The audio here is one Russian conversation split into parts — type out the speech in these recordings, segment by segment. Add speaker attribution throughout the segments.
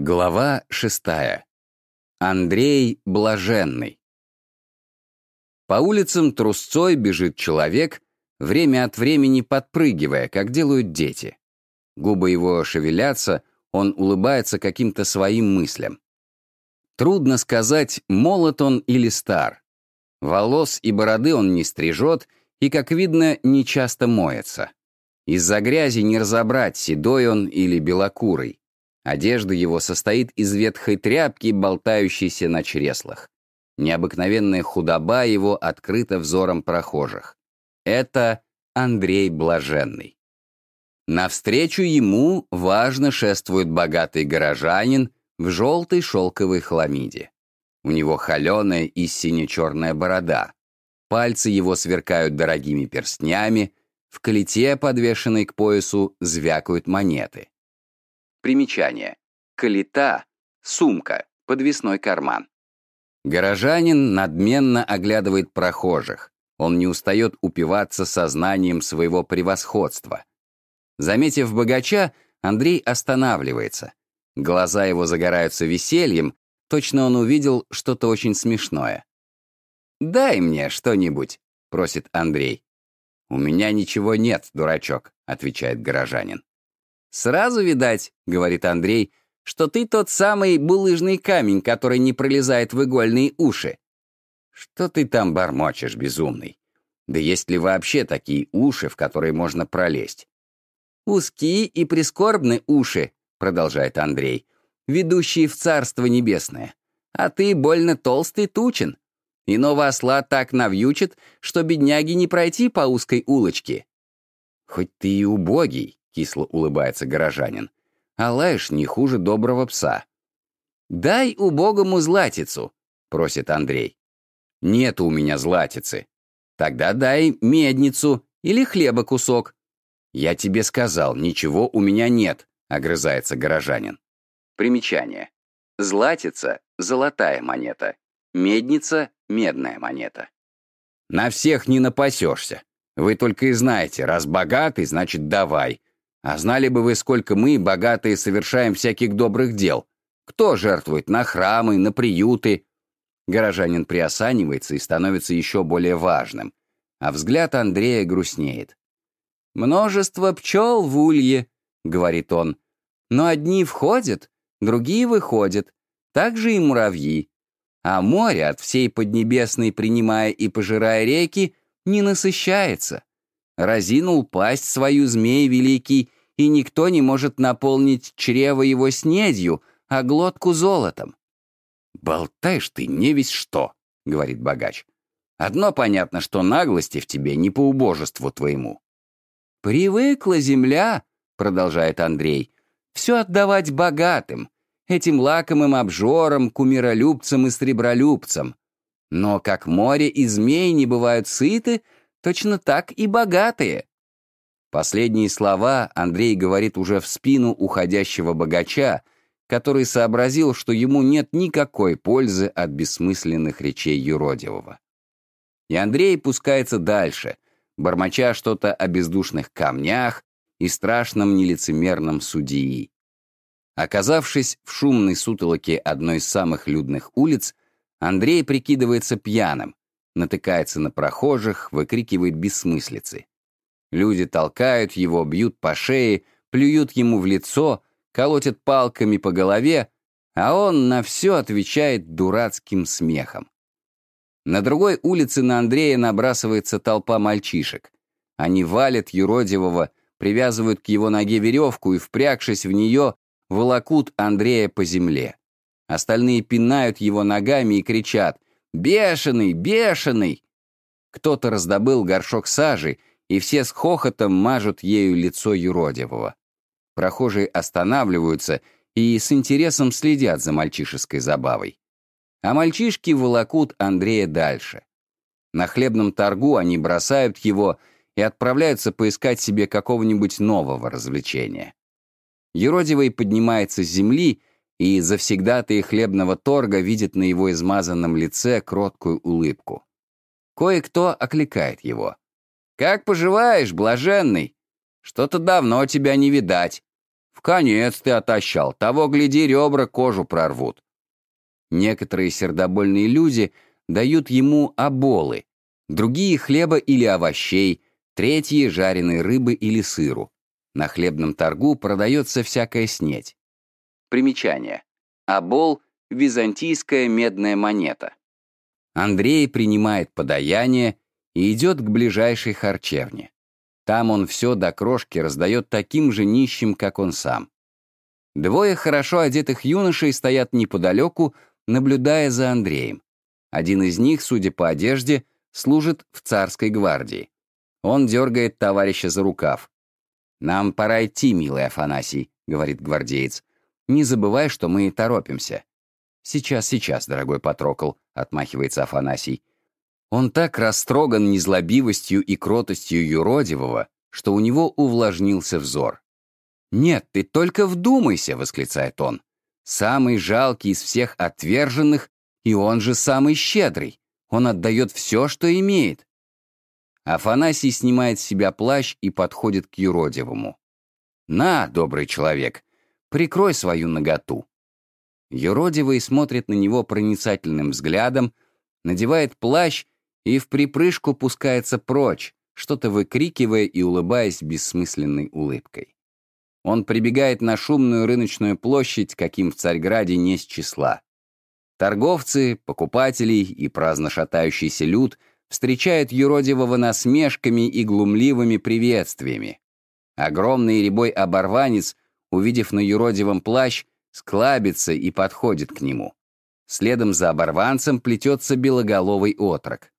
Speaker 1: Глава шестая. Андрей Блаженный. По улицам трусцой бежит человек, время от времени подпрыгивая, как делают дети. Губы его шевелятся, он улыбается каким-то своим мыслям. Трудно сказать, молод он или стар. Волос и бороды он не стрижет и, как видно, не часто моется. Из-за грязи не разобрать, седой он или белокурый. Одежда его состоит из ветхой тряпки, болтающейся на чреслах. Необыкновенная худоба его открыта взором прохожих. Это Андрей Блаженный. Навстречу ему важно шествует богатый горожанин в желтой шелковой хламиде. У него холеная и сине-черная борода. Пальцы его сверкают дорогими перстнями, в колите, подвешенной к поясу, звякают монеты. Примечание. Калита — сумка, подвесной карман. Горожанин надменно оглядывает прохожих. Он не устает упиваться сознанием своего превосходства. Заметив богача, Андрей останавливается. Глаза его загораются весельем, точно он увидел что-то очень смешное. «Дай мне что-нибудь», — просит Андрей. «У меня ничего нет, дурачок», — отвечает горожанин. «Сразу видать», — говорит Андрей, «что ты тот самый булыжный камень, который не пролезает в игольные уши». «Что ты там бормочешь, безумный? Да есть ли вообще такие уши, в которые можно пролезть?» «Узкие и прискорбны уши», — продолжает Андрей, «ведущие в Царство Небесное. А ты больно толстый тучен. Иного осла так навьючит, что бедняги не пройти по узкой улочке». «Хоть ты и убогий, — кисло улыбается горожанин. «А лаешь не хуже доброго пса». «Дай убогому златицу», — просит Андрей. «Нет у меня златицы». «Тогда дай медницу или хлеба кусок». «Я тебе сказал, ничего у меня нет», — огрызается горожанин. Примечание. Златица — золотая монета. Медница — медная монета. «На всех не напасешься. Вы только и знаете, раз богатый, значит, давай. А знали бы вы, сколько мы, богатые, совершаем всяких добрых дел. Кто жертвует на храмы, на приюты? Горожанин приосанивается и становится еще более важным, а взгляд Андрея грустнеет. «Множество пчел в улье», — говорит он, — «но одни входят, другие выходят, так же и муравьи. А море, от всей Поднебесной принимая и пожирая реки, не насыщается. Разинул пасть свою змей великий, и никто не может наполнить чрево его снедью, а глотку золотом. «Болтаешь ты не весь что», — говорит богач. «Одно понятно, что наглости в тебе не по убожеству твоему». «Привыкла земля», — продолжает Андрей, — «все отдавать богатым, этим лакомым обжорам, кумиролюбцам и сребролюбцам. Но как море и змей не бывают сыты, точно так и богатые. Последние слова Андрей говорит уже в спину уходящего богача, который сообразил, что ему нет никакой пользы от бессмысленных речей юродивого. И Андрей пускается дальше, бормоча что-то о бездушных камнях и страшном нелицемерном судьи. Оказавшись в шумной сутолоке одной из самых людных улиц, Андрей прикидывается пьяным, натыкается на прохожих, выкрикивает бессмыслицы. Люди толкают его, бьют по шее, плюют ему в лицо, колотят палками по голове, а он на все отвечает дурацким смехом. На другой улице на Андрея набрасывается толпа мальчишек. Они валят юродивого, привязывают к его ноге веревку и, впрягшись в нее, волокут Андрея по земле. Остальные пинают его ногами и кричат «Бешеный! Бешеный!». Кто-то раздобыл горшок сажи и все с хохотом мажут ею лицо юродивого. Прохожие останавливаются и с интересом следят за мальчишеской забавой. А мальчишки волокут Андрея дальше. На хлебном торгу они бросают его и отправляются поискать себе какого-нибудь нового развлечения. Юродивый поднимается с земли, и завсегдатые хлебного торга видят на его измазанном лице кроткую улыбку. Кое-кто окликает его — «Как поживаешь, блаженный? Что-то давно тебя не видать. В конец ты отощал, того, гляди, ребра кожу прорвут. Некоторые сердобольные люди дают ему оболы, другие — хлеба или овощей, третьи — жареной рыбы или сыру. На хлебном торгу продается всякая снеть. Примечание. Обол — византийская медная монета. Андрей принимает подаяние и идет к ближайшей харчевне. Там он все до крошки раздает таким же нищим, как он сам. Двое хорошо одетых юношей стоят неподалеку, наблюдая за Андреем. Один из них, судя по одежде, служит в царской гвардии. Он дергает товарища за рукав. «Нам пора идти, милый Афанасий», — говорит гвардеец. «Не забывай, что мы торопимся». «Сейчас, сейчас, дорогой Патрокол», — отмахивается Афанасий. Он так растроган незлобивостью и кротостью юродивого, что у него увлажнился взор. «Нет, ты только вдумайся!» — восклицает он. «Самый жалкий из всех отверженных, и он же самый щедрый. Он отдает все, что имеет». Афанасий снимает с себя плащ и подходит к юродивому. «На, добрый человек, прикрой свою наготу». Юродивый смотрит на него проницательным взглядом, надевает плащ и в припрыжку пускается прочь, что-то выкрикивая и улыбаясь бессмысленной улыбкой. Он прибегает на шумную рыночную площадь, каким в Царьграде не с числа. Торговцы, покупатели и праздно шатающийся люд встречают юродивого насмешками и глумливыми приветствиями. Огромный рябой оборванец, увидев на юродивом плащ, склабится и подходит к нему. Следом за оборванцем плетется белоголовый отрок.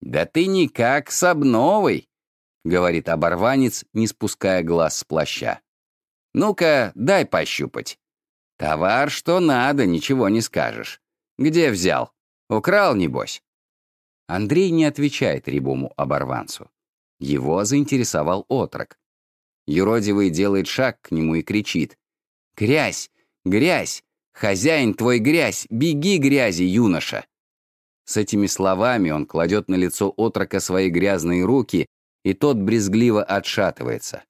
Speaker 1: «Да ты никак с обновой», — говорит оборванец, не спуская глаз с плаща. «Ну-ка, дай пощупать. Товар что надо, ничего не скажешь. Где взял? Украл, небось?» Андрей не отвечает рябому оборванцу. Его заинтересовал отрок. Юродивый делает шаг к нему и кричит. «Грязь! Грязь! Хозяин твой грязь! Беги, грязи, юноша!» С этими словами он кладет на лицо отрока свои грязные руки, и тот брезгливо отшатывается.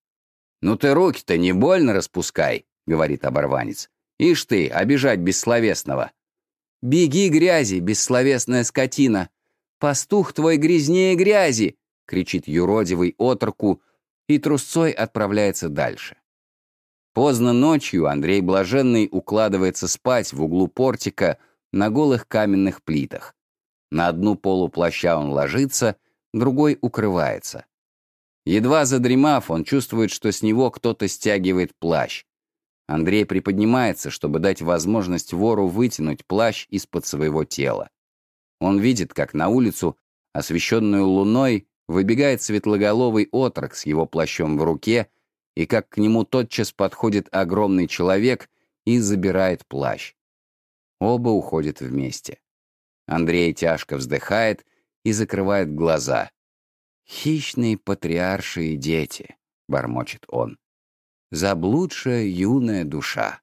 Speaker 1: «Ну ты руки-то не больно распускай», — говорит оборванец. «Ишь ты, обижать бессловесного». «Беги, грязи, бессловесная скотина! Пастух твой грязнее грязи!» — кричит юродивый отроку, и трусцой отправляется дальше. Поздно ночью Андрей Блаженный укладывается спать в углу портика на голых каменных плитах. На одну полу плаща он ложится, другой укрывается. Едва задремав, он чувствует, что с него кто-то стягивает плащ. Андрей приподнимается, чтобы дать возможность вору вытянуть плащ из-под своего тела. Он видит, как на улицу, освещенную луной, выбегает светлоголовый отрок с его плащом в руке, и как к нему тотчас подходит огромный человек и забирает плащ. Оба уходят вместе. Андрей тяжко вздыхает и закрывает глаза. «Хищные патриаршие дети», — бормочет он. «Заблудшая юная душа».